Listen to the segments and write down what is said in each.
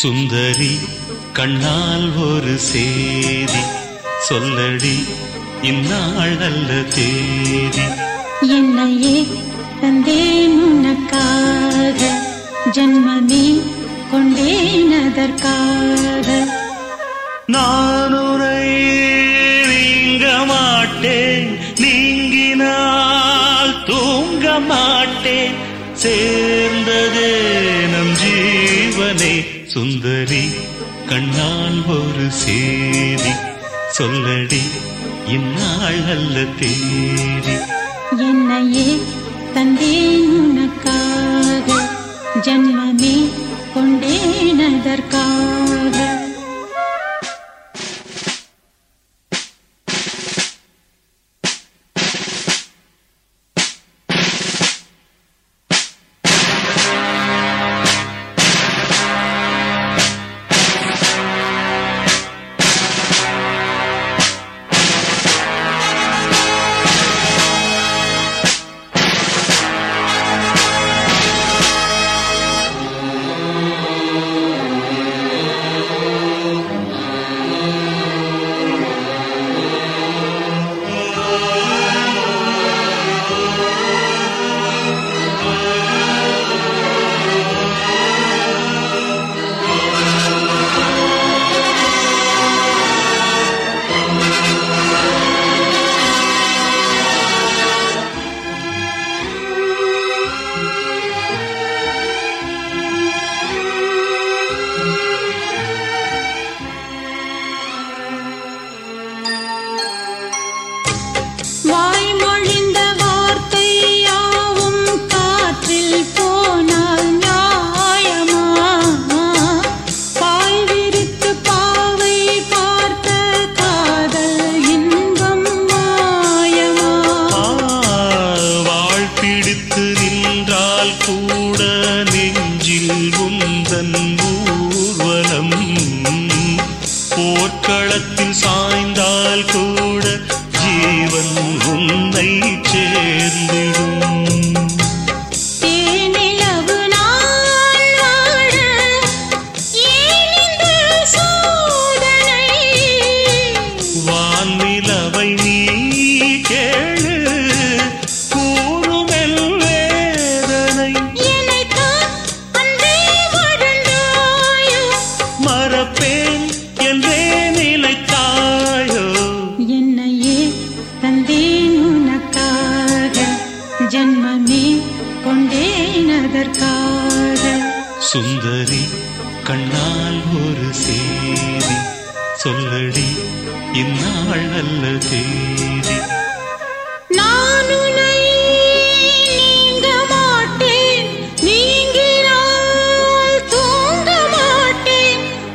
சுந்தரி கண்ணால் ஒரு சேதி. சொல்லடி இந்நாள் நல்ல தேதி. என்னையே தந்தேன் உனக்காக. ஜன்மமே கொண்டேன் அதற்காக. நான் நீங்க மாட்டேன் நீங்கினால் தூங்க மாட்டேன் சேர்ந்ததே நம் ஜீவனே. சுந்தரி கண்ணால் ஒரு சேரி சொல்லடி இந்நாள் அல்ல தேதி. என்னையே தந்தேன் உனக்காக. ஜன்மமே கொண்டேனதற்காக நின்றால் கூட நெஞ்சில் உந்தன் ஊர்வலம். போர்க்களத்தில் சாய்ந்தால் கூட ஜீவன் உன்னை சேர்ந்திடும்.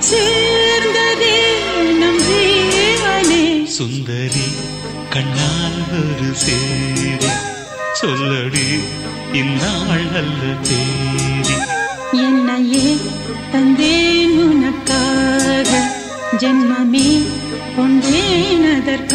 சேர்ந்ததே நம் ஜீவனே சுந்தரி கண்ணால் ஒரு சேதி சொல்லடி இந்நாள் நல்ல தேதி. என்னையே தந்தேன் உனக்காக. ஜன்மமே கொண்டேனதற்காக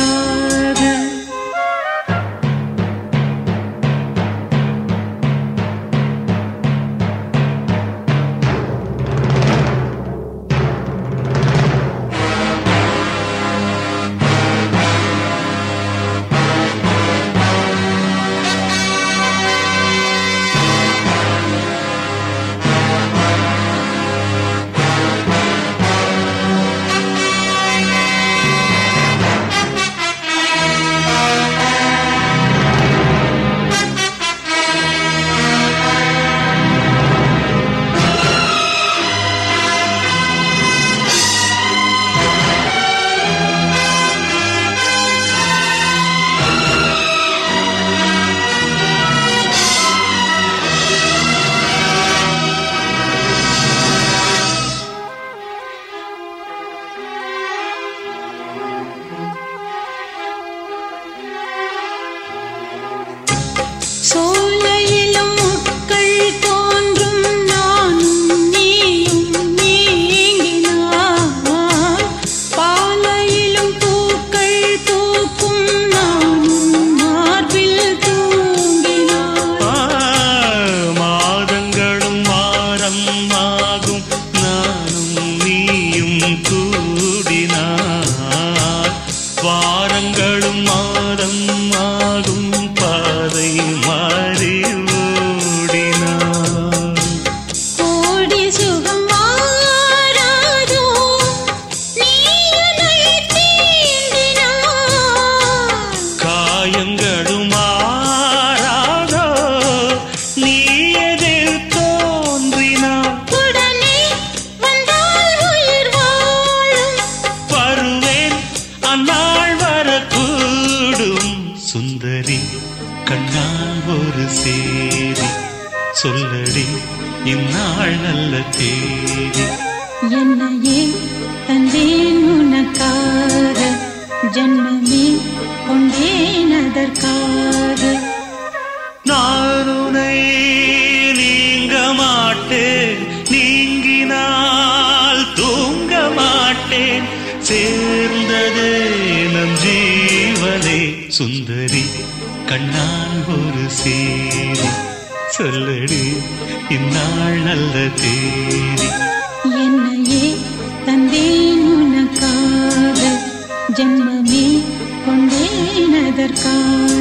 மாதம் ஆகும் பாதை மாறி ஓடினார். கோடி சுகம் மாறாதோ காயங்களும் மாறாதோ நீ எதிர் தோன்றினார். உடனே வந்தால் உயிர் வாழும். வருவேன் அந்நாள் கண்ணால் ஒரு சேரி. சொல்லடி இந்நாள் நல்ல தேதி. என்னையே தந்தேன் உனக்காக. ஜன்மமே கொண்டேன் அதற்காக. நான் உனை நீங்க மாட்டேன் நீங்கினால் தூங்க மாட்டேன். சேர்ந்ததே நம் ஜீவனே சுந்தரி. கண்ணால் ஒரு சேரி. சொல்லடி இந்நாள் நல்ல தேதி. என்னையே தந்தேன் உனக்காக. ஜென்மமே கொண்டேன் அதற்காக.